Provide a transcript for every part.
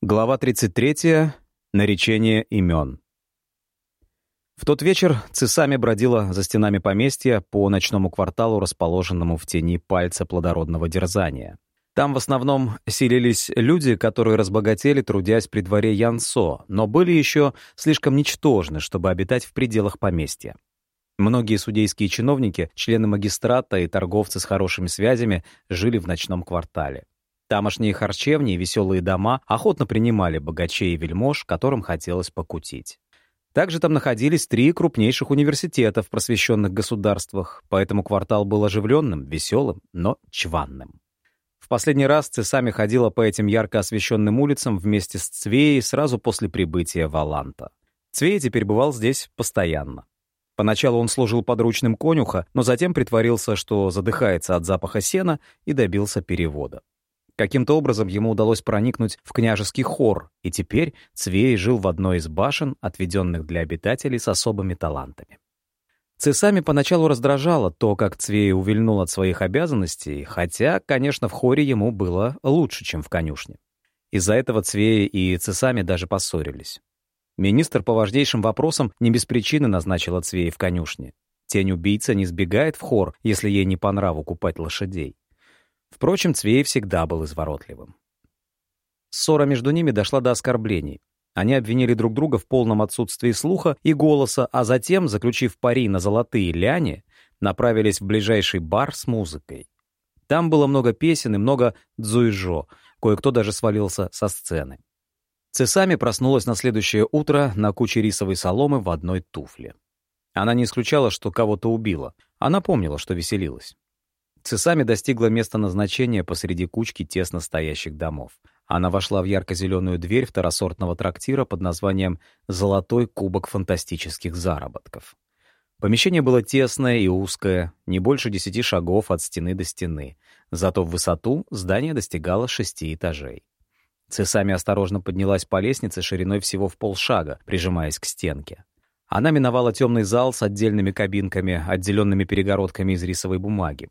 Глава 33. Наречение имен. В тот вечер Цесами бродила за стенами поместья по ночному кварталу, расположенному в тени пальца плодородного дерзания. Там в основном селились люди, которые разбогатели, трудясь при дворе Янсо, но были еще слишком ничтожны, чтобы обитать в пределах поместья. Многие судейские чиновники, члены магистрата и торговцы с хорошими связями жили в ночном квартале. Тамошние харчевни и веселые дома охотно принимали богачей и вельмож, которым хотелось покутить. Также там находились три крупнейших университета в просвещенных государствах, поэтому квартал был оживленным, веселым, но чванным. В последний раз Цесами ходила по этим ярко освещенным улицам вместе с Цвеей сразу после прибытия Валанта. Цвей теперь бывал здесь постоянно. Поначалу он служил подручным конюха, но затем притворился, что задыхается от запаха сена и добился перевода. Каким-то образом ему удалось проникнуть в княжеский хор, и теперь Цвей жил в одной из башен, отведенных для обитателей с особыми талантами. Цесами поначалу раздражало то, как Цвей увильнул от своих обязанностей, хотя, конечно, в хоре ему было лучше, чем в конюшне. Из-за этого Цвей и Цесами даже поссорились. Министр по важнейшим вопросам не без причины назначила Цвей в конюшне. Тень убийца не сбегает в хор, если ей не по нраву купать лошадей. Впрочем, Цвей всегда был изворотливым. Ссора между ними дошла до оскорблений. Они обвинили друг друга в полном отсутствии слуха и голоса, а затем, заключив пари на золотые ляни, направились в ближайший бар с музыкой. Там было много песен и много дзуйжо, кое-кто даже свалился со сцены. Цесами проснулась на следующее утро на куче рисовой соломы в одной туфле. Она не исключала, что кого-то убила. Она помнила, что веселилась. Цесами достигла места назначения посреди кучки тесно стоящих домов. Она вошла в ярко-зеленую дверь второсортного трактира под названием «Золотой кубок фантастических заработков». Помещение было тесное и узкое, не больше десяти шагов от стены до стены. Зато в высоту здание достигало шести этажей. Цесами осторожно поднялась по лестнице шириной всего в полшага, прижимаясь к стенке. Она миновала темный зал с отдельными кабинками, отделенными перегородками из рисовой бумаги.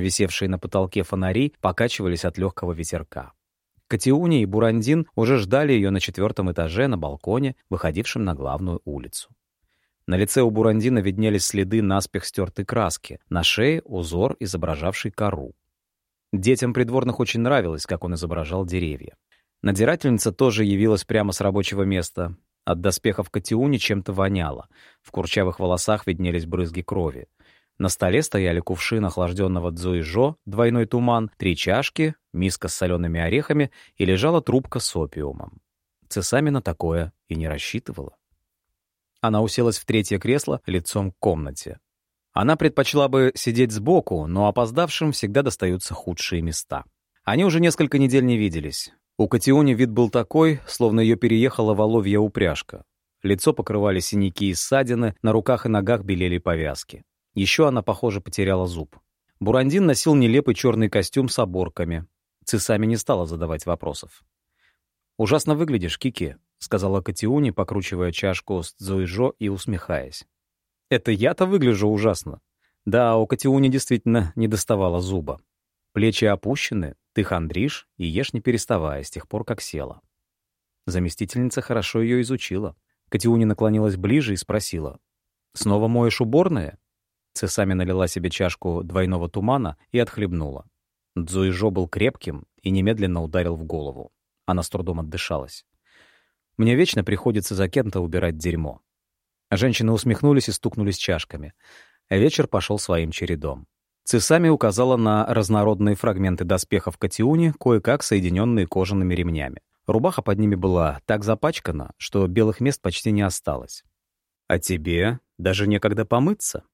Висевшие на потолке фонари покачивались от легкого ветерка. Катиуни и Бурандин уже ждали ее на четвертом этаже на балконе, выходившем на главную улицу. На лице у Бурандина виднелись следы наспех стертой краски, на шее — узор, изображавший кору. Детям придворных очень нравилось, как он изображал деревья. Надирательница тоже явилась прямо с рабочего места. От доспехов Катиуни чем-то воняло. В курчавых волосах виднелись брызги крови. На столе стояли кувшин охлажденного дзуижо, двойной туман, три чашки, миска с солеными орехами и лежала трубка с опиумом. Цесами на такое и не рассчитывала. Она уселась в третье кресло лицом к комнате. Она предпочла бы сидеть сбоку, но опоздавшим всегда достаются худшие места. Они уже несколько недель не виделись. У Катиони вид был такой, словно ее переехала воловья упряжка. Лицо покрывали синяки и ссадины, на руках и ногах белели повязки. Еще она, похоже, потеряла зуб. Бурандин носил нелепый черный костюм с оборками. Цесами не стала задавать вопросов. «Ужасно выглядишь, Кики», — сказала Катиуни, покручивая чашку с Цзуйжо и усмехаясь. «Это я-то выгляжу ужасно». Да, у Катиуни действительно не доставало зуба. Плечи опущены, ты хандришь и ешь не переставая с тех пор, как села. Заместительница хорошо ее изучила. Катиуни наклонилась ближе и спросила. «Снова моешь уборные?» Цесами налила себе чашку двойного тумана и отхлебнула. Дзуижо был крепким и немедленно ударил в голову. Она с трудом отдышалась. «Мне вечно приходится за кем-то убирать дерьмо». Женщины усмехнулись и стукнулись чашками. Вечер пошел своим чередом. Цесами указала на разнородные фрагменты доспехов Катиуни, кое-как соединенные кожаными ремнями. Рубаха под ними была так запачкана, что белых мест почти не осталось. «А тебе даже некогда помыться?»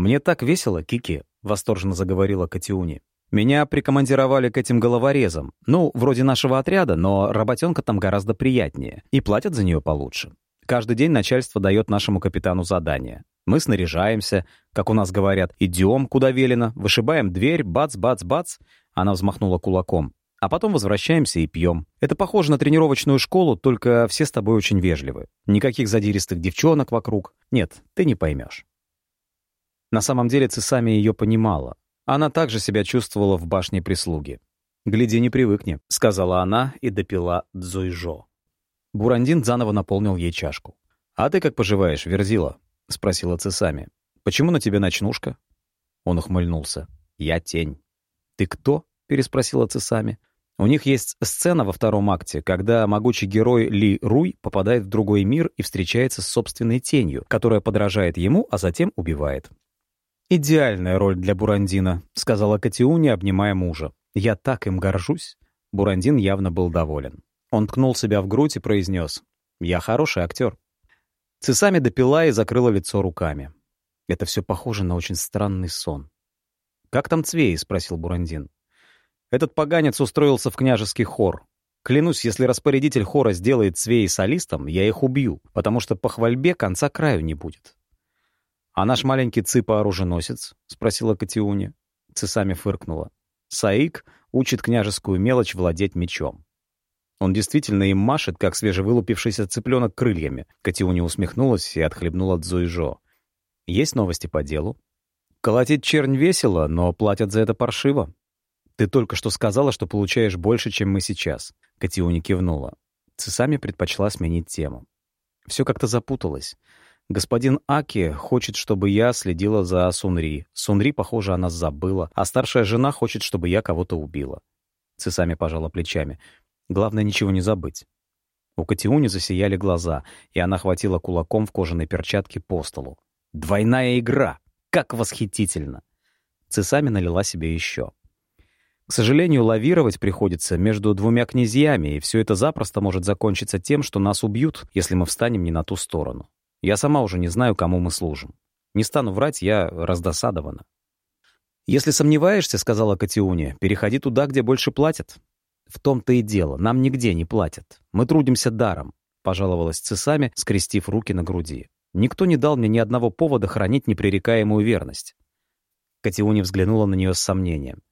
«Мне так весело, Кики», — восторженно заговорила Катиуни. «Меня прикомандировали к этим головорезам. Ну, вроде нашего отряда, но работенка там гораздо приятнее. И платят за нее получше. Каждый день начальство дает нашему капитану задание. Мы снаряжаемся, как у нас говорят, идем, куда велено, вышибаем дверь, бац-бац-бац». Она взмахнула кулаком. А потом возвращаемся и пьем. Это похоже на тренировочную школу, только все с тобой очень вежливы. Никаких задиристых девчонок вокруг. Нет, ты не поймешь. На самом деле Цесами ее понимала. Она также себя чувствовала в башне прислуги. «Гляди, не привыкни», — сказала она и допила дзуйжо. Бурандин заново наполнил ей чашку. «А ты как поживаешь, Верзила?» — спросила Цесами. «Почему на тебе ночнушка?» Он ухмыльнулся. «Я тень». «Ты кто?» — переспросила Цесами. У них есть сцена во втором акте, когда могучий герой Ли Руй попадает в другой мир и встречается с собственной тенью, которая подражает ему, а затем убивает. «Идеальная роль для Бурандина», — сказала Катиуни, обнимая мужа. «Я так им горжусь». Бурандин явно был доволен. Он ткнул себя в грудь и произнес. «Я хороший актер». Цесами допила и закрыла лицо руками. Это все похоже на очень странный сон. «Как там Цвей?» — спросил Бурандин. Этот поганец устроился в княжеский хор. Клянусь, если распорядитель хора сделает Цвей солистом, я их убью, потому что по хвальбе конца краю не будет. «А наш маленький цыпа-оруженосец?» — спросила Катиуня. Цесами фыркнула. «Саик учит княжескую мелочь владеть мечом». Он действительно им машет, как свежевылупившийся цыпленок крыльями. Катиуня усмехнулась и отхлебнула Дзуйжо. «Есть новости по делу?» «Колотить чернь весело, но платят за это паршиво. «Ты только что сказала, что получаешь больше, чем мы сейчас». Катиуни кивнула. Цесами предпочла сменить тему. Все как-то запуталось. Господин Аки хочет, чтобы я следила за Сунри. Сунри, похоже, она забыла. А старшая жена хочет, чтобы я кого-то убила. Цесами пожала плечами. Главное, ничего не забыть. У Катиуни засияли глаза, и она хватила кулаком в кожаной перчатке по столу. «Двойная игра! Как восхитительно!» Цесами налила себе еще. К сожалению, лавировать приходится между двумя князьями, и все это запросто может закончиться тем, что нас убьют, если мы встанем не на ту сторону. Я сама уже не знаю, кому мы служим. Не стану врать, я раздосадована. «Если сомневаешься, — сказала Катиуня, — переходи туда, где больше платят». «В том-то и дело, нам нигде не платят. Мы трудимся даром», — пожаловалась Цесами, скрестив руки на груди. «Никто не дал мне ни одного повода хранить непререкаемую верность». Катиуня взглянула на нее с сомнением.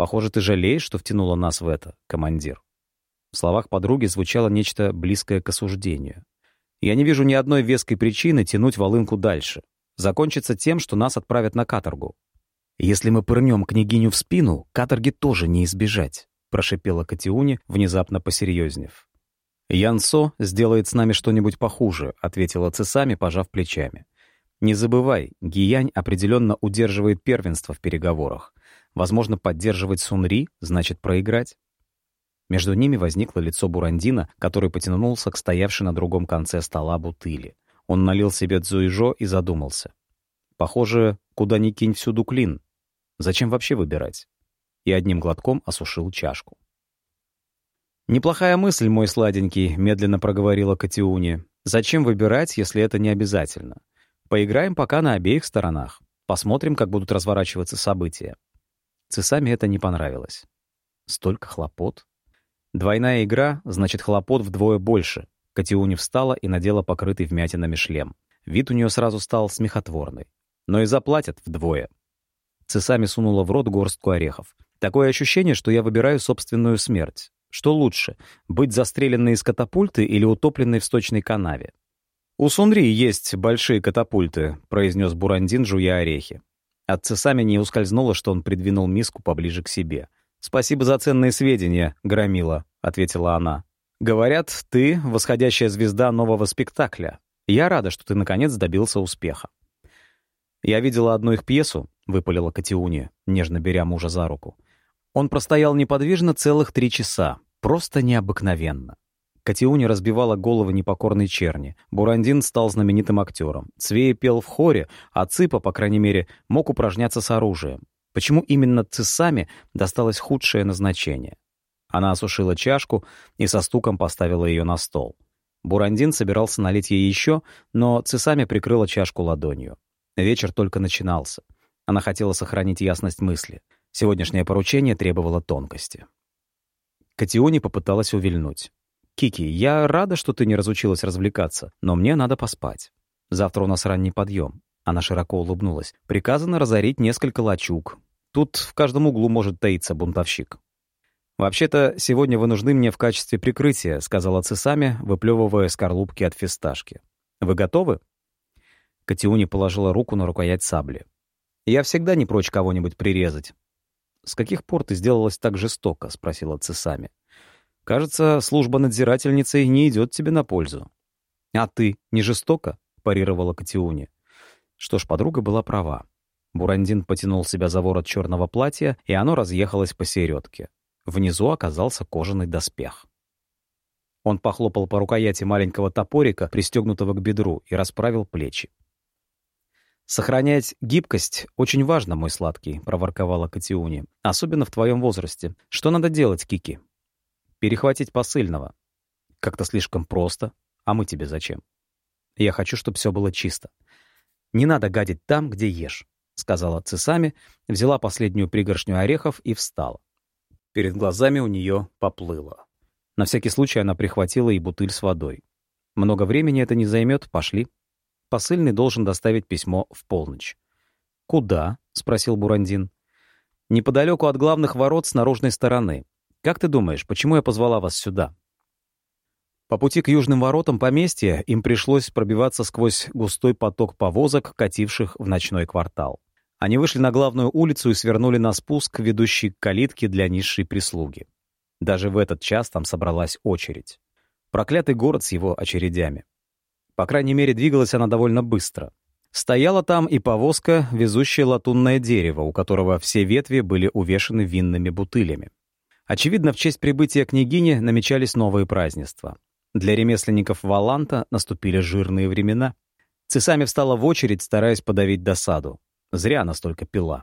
Похоже, ты жалеешь, что втянула нас в это, командир». В словах подруги звучало нечто близкое к осуждению. «Я не вижу ни одной веской причины тянуть волынку дальше. Закончится тем, что нас отправят на каторгу. Если мы пырнем княгиню в спину, каторги тоже не избежать», — прошипела Катиуни, внезапно посерьезнев. «Янсо сделает с нами что-нибудь похуже», — ответила Цесами, пожав плечами. «Не забывай, Гиянь определенно удерживает первенство в переговорах. Возможно, поддерживать Сунри значит проиграть. Между ними возникло лицо Бурандина, который потянулся к стоявшей на другом конце стола бутыли. Он налил себе дзуижо и задумался. Похоже, куда ни кинь всюду клин. Зачем вообще выбирать? И одним глотком осушил чашку. «Неплохая мысль, мой сладенький», — медленно проговорила Катиуни. «Зачем выбирать, если это не обязательно? Поиграем пока на обеих сторонах. Посмотрим, как будут разворачиваться события. Цесами это не понравилось. Столько хлопот. Двойная игра, значит, хлопот вдвое больше. Катиуни встала и надела покрытый вмятинами шлем. Вид у нее сразу стал смехотворный. Но и заплатят вдвое. Цесами сунула в рот горстку орехов. Такое ощущение, что я выбираю собственную смерть. Что лучше, быть застреленной из катапульты или утопленной в сточной канаве? «У Сунри есть большие катапульты», — произнес Бурандин, жуя орехи. От Цесами не ускользнуло, что он придвинул миску поближе к себе. «Спасибо за ценные сведения, Громила», — ответила она. «Говорят, ты — восходящая звезда нового спектакля. Я рада, что ты, наконец, добился успеха». «Я видела одну их пьесу», — выпалила Катиуни, нежно беря мужа за руку. Он простоял неподвижно целых три часа. Просто необыкновенно. Катиуни разбивала головы непокорной черни. Бурандин стал знаменитым актером. Цвей пел в хоре, а Цыпа, по крайней мере, мог упражняться с оружием. Почему именно Цесами досталось худшее назначение? Она осушила чашку и со стуком поставила ее на стол. Бурандин собирался налить ей еще, но Цесами прикрыла чашку ладонью. Вечер только начинался. Она хотела сохранить ясность мысли. Сегодняшнее поручение требовало тонкости. Катиони попыталась увильнуть. «Кики, я рада, что ты не разучилась развлекаться, но мне надо поспать. Завтра у нас ранний подъем». Она широко улыбнулась. «Приказано разорить несколько лачуг. Тут в каждом углу может таиться бунтовщик». «Вообще-то, сегодня вы нужны мне в качестве прикрытия», — сказала Цесами, выплевывая скорлупки от фисташки. «Вы готовы?» Катиуни положила руку на рукоять сабли. «Я всегда не прочь кого-нибудь прирезать». «С каких пор ты сделалась так жестоко?» — спросила Цесами. «Кажется, служба надзирательницей не идет тебе на пользу». «А ты не жестоко?» — парировала Катиуни. Что ж, подруга была права. Бурандин потянул себя за ворот черного платья, и оно разъехалось по середке. Внизу оказался кожаный доспех. Он похлопал по рукояти маленького топорика, пристегнутого к бедру, и расправил плечи. «Сохранять гибкость очень важно, мой сладкий», — проворковала Катиуни. «Особенно в твоем возрасте. Что надо делать, Кики?» «Перехватить посыльного». «Как-то слишком просто. А мы тебе зачем?» «Я хочу, чтобы все было чисто. Не надо гадить там, где ешь», — сказала Цесами, взяла последнюю пригоршню орехов и встала. Перед глазами у нее поплыло. На всякий случай она прихватила и бутыль с водой. «Много времени это не займет, пошли» посыльный должен доставить письмо в полночь. «Куда?» — спросил Бурандин. «Неподалеку от главных ворот с наружной стороны. Как ты думаешь, почему я позвала вас сюда?» По пути к южным воротам поместья им пришлось пробиваться сквозь густой поток повозок, кативших в ночной квартал. Они вышли на главную улицу и свернули на спуск, ведущий к калитке для низшей прислуги. Даже в этот час там собралась очередь. Проклятый город с его очередями. По крайней мере, двигалась она довольно быстро. Стояла там и повозка, везущая латунное дерево, у которого все ветви были увешаны винными бутылями. Очевидно, в честь прибытия княгини намечались новые празднества. Для ремесленников Валанта наступили жирные времена. Цесами встала в очередь, стараясь подавить досаду. Зря она столько пила.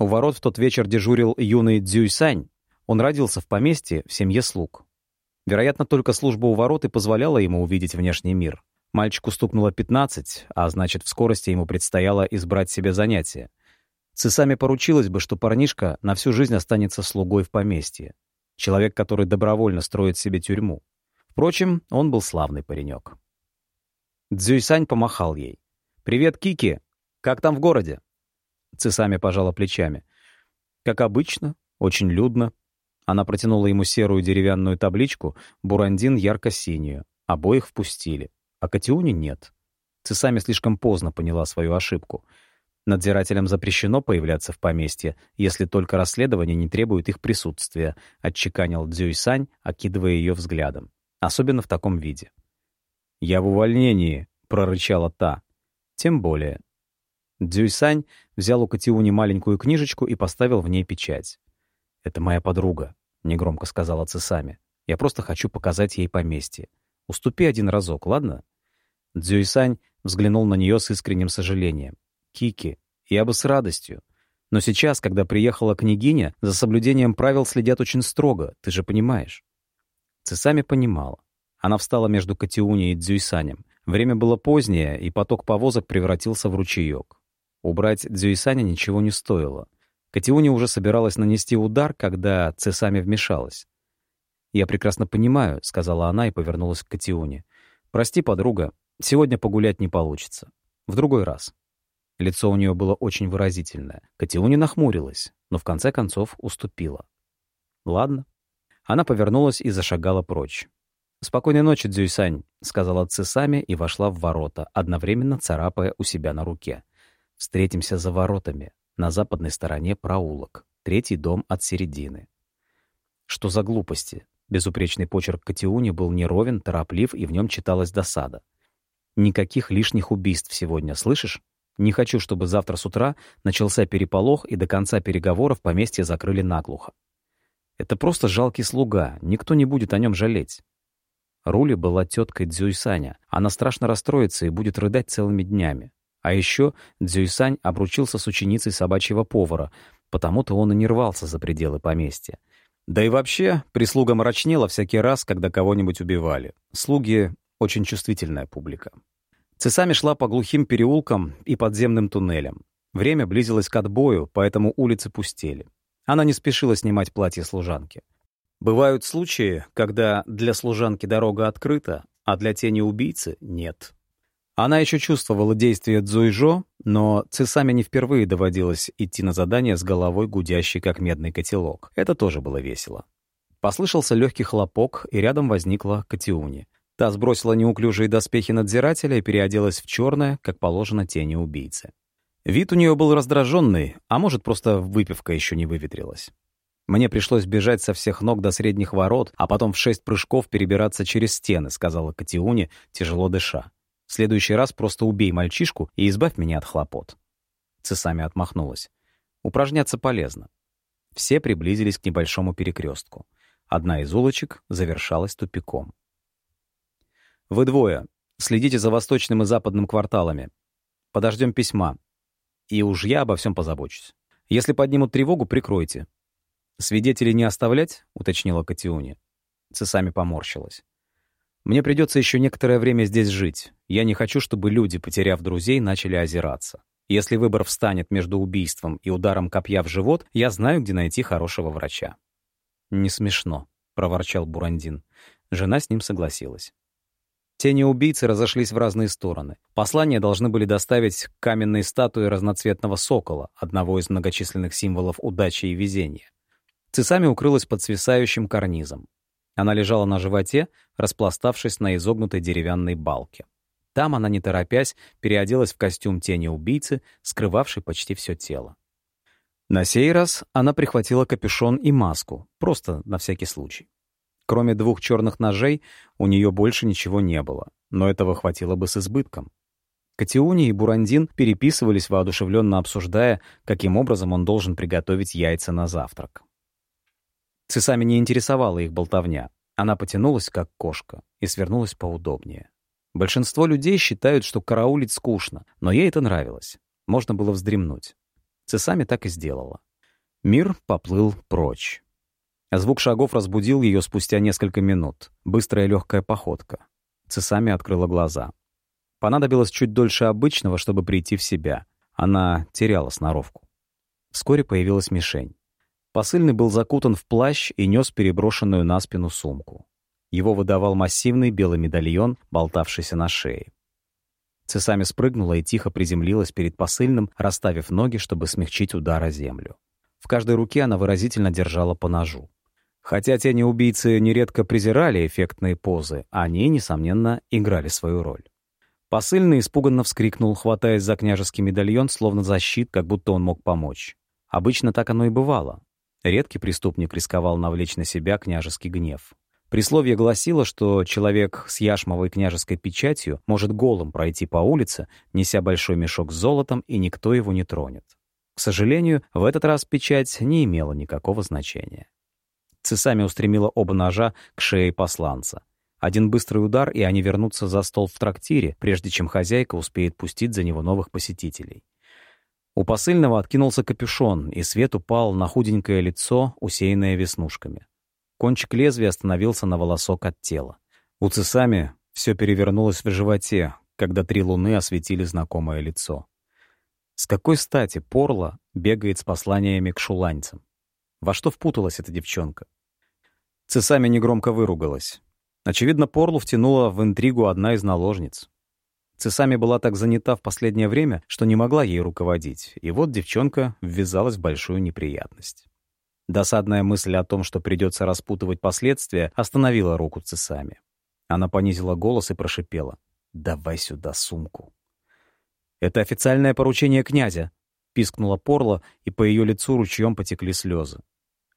У ворот в тот вечер дежурил юный Дзюйсань. Он родился в поместье в семье слуг. Вероятно, только служба у ворот и позволяла ему увидеть внешний мир. Мальчику стукнуло 15, а значит, в скорости ему предстояло избрать себе занятие. Цесами поручилась бы, что парнишка на всю жизнь останется слугой в поместье. Человек, который добровольно строит себе тюрьму. Впрочем, он был славный паренек. Цзюйсань помахал ей. «Привет, Кики! Как там в городе?» Цесами пожала плечами. «Как обычно, очень людно». Она протянула ему серую деревянную табличку, бурандин ярко-синюю. Обоих впустили а Катиуне нет. Цесами слишком поздно поняла свою ошибку. Надзирателям запрещено появляться в поместье, если только расследование не требует их присутствия, отчеканил Цзюйсань, окидывая ее взглядом. Особенно в таком виде. «Я в увольнении», — прорычала та. «Тем более». Дзюйсань взял у Катиуни маленькую книжечку и поставил в ней печать. «Это моя подруга», — негромко сказала Цесами. «Я просто хочу показать ей поместье. Уступи один разок, ладно?» Дзюйсань взглянул на нее с искренним сожалением. «Кики, я бы с радостью. Но сейчас, когда приехала княгиня, за соблюдением правил следят очень строго, ты же понимаешь». Цесами понимала. Она встала между Катиуни и Дзюйсанем. Время было позднее, и поток повозок превратился в ручеек. Убрать Дзюйсаня ничего не стоило. Катиуни уже собиралась нанести удар, когда Цесами вмешалась. «Я прекрасно понимаю», — сказала она и повернулась к Катионе. «Прости, подруга, сегодня погулять не получится. В другой раз». Лицо у нее было очень выразительное. Катионе нахмурилась, но в конце концов уступила. «Ладно». Она повернулась и зашагала прочь. «Спокойной ночи, Дзюйсань», — сказала Цесами и вошла в ворота, одновременно царапая у себя на руке. «Встретимся за воротами. На западной стороне проулок. Третий дом от середины». Что за глупости? Безупречный почерк Катиуни был неровен, тороплив, и в нем читалась досада. «Никаких лишних убийств сегодня, слышишь? Не хочу, чтобы завтра с утра начался переполох, и до конца переговоров поместье закрыли наглухо. Это просто жалкий слуга, никто не будет о нем жалеть». Рули была теткой Дзюйсаня. Она страшно расстроится и будет рыдать целыми днями. А еще Дзюйсань обручился с ученицей собачьего повара, потому-то он и не рвался за пределы поместья. Да и вообще, прислуга мрачнела всякий раз, когда кого-нибудь убивали. Слуги — очень чувствительная публика. Цесами шла по глухим переулкам и подземным туннелям. Время близилось к отбою, поэтому улицы пустели. Она не спешила снимать платье служанки. Бывают случаи, когда для служанки дорога открыта, а для тени убийцы — нет. Она еще чувствовала действие Цзуйжо, но Цесами не впервые доводилось идти на задание с головой гудящей, как медный котелок. Это тоже было весело. Послышался легкий хлопок, и рядом возникла Катиуни. Та сбросила неуклюжие доспехи надзирателя и переоделась в черное, как положено тени убийцы. Вид у нее был раздраженный, а может, просто выпивка еще не выветрилась. Мне пришлось бежать со всех ног до средних ворот, а потом в шесть прыжков перебираться через стены, сказала Катиуне, тяжело дыша. В следующий раз просто убей мальчишку и избавь меня от хлопот. Цесами отмахнулась. Упражняться полезно. Все приблизились к небольшому перекрестку. Одна из улочек завершалась тупиком. «Вы двое. Следите за восточным и западным кварталами. Подождем письма. И уж я обо всем позабочусь. Если поднимут тревогу, прикройте. «Свидетелей не оставлять?» — уточнила Катиуни. Цесами поморщилась. «Мне придется еще некоторое время здесь жить. Я не хочу, чтобы люди, потеряв друзей, начали озираться. Если выбор встанет между убийством и ударом копья в живот, я знаю, где найти хорошего врача». «Не смешно», — проворчал Бурандин. Жена с ним согласилась. Тени убийцы разошлись в разные стороны. Послания должны были доставить к статуе разноцветного сокола, одного из многочисленных символов удачи и везения. Цесами укрылась под свисающим карнизом. Она лежала на животе, распластавшись на изогнутой деревянной балке. Там она, не торопясь, переоделась в костюм тени убийцы, скрывавший почти все тело. На сей раз она прихватила капюшон и маску, просто на всякий случай. Кроме двух черных ножей, у нее больше ничего не было, но этого хватило бы с избытком. Катиуни и Бурандин переписывались, воодушевленно обсуждая, каким образом он должен приготовить яйца на завтрак. Цесами не интересовала их болтовня. Она потянулась, как кошка, и свернулась поудобнее. Большинство людей считают, что караулить скучно, но ей это нравилось. Можно было вздремнуть. Цесами так и сделала. Мир поплыл прочь. Звук шагов разбудил ее спустя несколько минут. Быстрая легкая походка. Цесами открыла глаза. Понадобилось чуть дольше обычного, чтобы прийти в себя. Она теряла сноровку. Вскоре появилась мишень. Посыльный был закутан в плащ и нес переброшенную на спину сумку. Его выдавал массивный белый медальон, болтавшийся на шее. Цесами спрыгнула и тихо приземлилась перед посыльным, расставив ноги, чтобы смягчить удар о землю. В каждой руке она выразительно держала по ножу. Хотя тени убийцы нередко презирали эффектные позы, они, несомненно, играли свою роль. Посыльный испуганно вскрикнул, хватаясь за княжеский медальон, словно за щит, как будто он мог помочь. Обычно так оно и бывало. Редкий преступник рисковал навлечь на себя княжеский гнев. Присловие гласило, что человек с яшмовой княжеской печатью может голым пройти по улице, неся большой мешок с золотом, и никто его не тронет. К сожалению, в этот раз печать не имела никакого значения. Цесами устремила оба ножа к шее посланца. Один быстрый удар, и они вернутся за стол в трактире, прежде чем хозяйка успеет пустить за него новых посетителей. У посыльного откинулся капюшон, и свет упал на худенькое лицо, усеянное веснушками. Кончик лезвия остановился на волосок от тела. У Цесами все перевернулось в животе, когда три луны осветили знакомое лицо. С какой стати Порла бегает с посланиями к шуланцам? Во что впуталась эта девчонка? Цесами негромко выругалась. Очевидно, Порлу втянула в интригу одна из наложниц. Цесами была так занята в последнее время, что не могла ей руководить, и вот девчонка ввязалась в большую неприятность. Досадная мысль о том, что придется распутывать последствия, остановила руку Цесами. Она понизила голос и прошипела. «Давай сюда сумку». «Это официальное поручение князя», — пискнула Порла, и по ее лицу ручьем потекли слезы.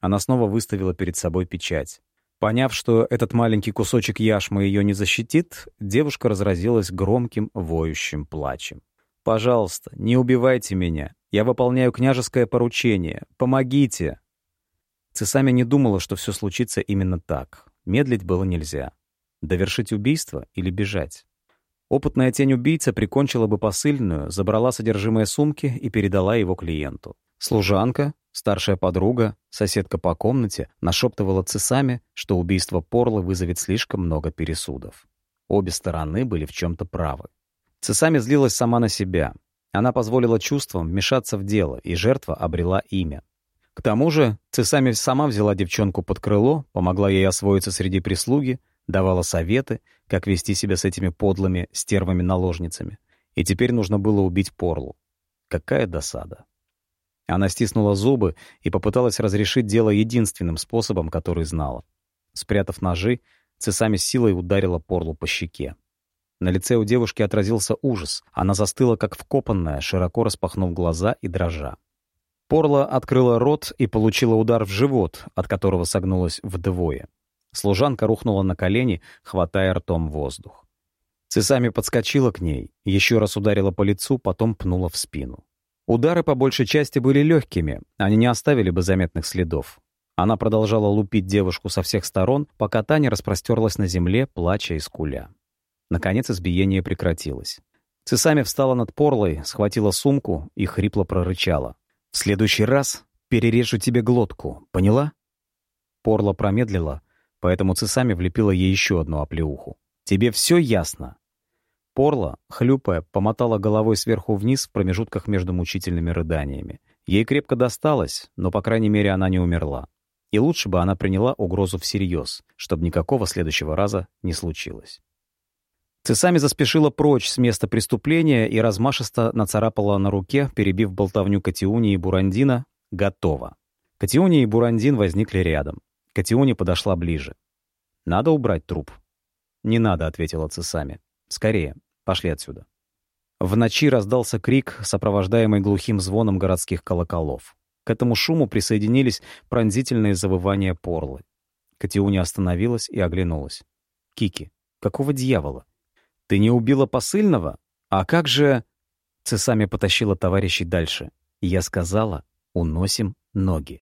Она снова выставила перед собой печать. Поняв, что этот маленький кусочек яшмы ее не защитит, девушка разразилась громким, воющим плачем. «Пожалуйста, не убивайте меня. Я выполняю княжеское поручение. Помогите!» Цесами не думала, что все случится именно так. Медлить было нельзя. Довершить убийство или бежать? Опытная тень убийца прикончила бы посыльную, забрала содержимое сумки и передала его клиенту. Служанка, старшая подруга, соседка по комнате нашептывала цесами, что убийство Порла вызовет слишком много пересудов. Обе стороны были в чем-то правы. Цесами злилась сама на себя. Она позволила чувствам вмешаться в дело, и жертва обрела имя. К тому же Цесами сама взяла девчонку под крыло, помогла ей освоиться среди прислуги, давала советы, как вести себя с этими подлыми стервами-наложницами. И теперь нужно было убить Порлу. Какая досада. Она стиснула зубы и попыталась разрешить дело единственным способом, который знала. Спрятав ножи, Цесами силой ударила Порлу по щеке. На лице у девушки отразился ужас. Она застыла, как вкопанная, широко распахнув глаза и дрожа. Порла открыла рот и получила удар в живот, от которого согнулась вдвое. Служанка рухнула на колени, хватая ртом воздух. Цесами подскочила к ней, еще раз ударила по лицу, потом пнула в спину. Удары по большей части были легкими, они не оставили бы заметных следов. Она продолжала лупить девушку со всех сторон, пока Таня распростерлась на земле, плача и скуля. Наконец избиение прекратилось. Цесами встала над порлой, схватила сумку и хрипло прорычала. «В следующий раз перережу тебе глотку, поняла?» Порла промедлила, поэтому Цесами влепила ей еще одну оплеуху. «Тебе все ясно?» Порла, хлюпая, помотала головой сверху вниз в промежутках между мучительными рыданиями. Ей крепко досталось, но, по крайней мере, она не умерла. И лучше бы она приняла угрозу всерьез, чтобы никакого следующего раза не случилось. Цесами заспешила прочь с места преступления и размашисто нацарапала на руке, перебив болтовню Катиуни и Бурандина, «Готово». Катиуни и Бурандин возникли рядом. Катиуни подошла ближе. «Надо убрать труп». «Не надо», — ответила Цесами. «Скорее, пошли отсюда». В ночи раздался крик, сопровождаемый глухим звоном городских колоколов. К этому шуму присоединились пронзительные завывания порлы. Катиуни остановилась и оглянулась. «Кики, какого дьявола? «Ты не убила посыльного? А как же...» Цесами потащила товарищей дальше. Я сказала, уносим ноги.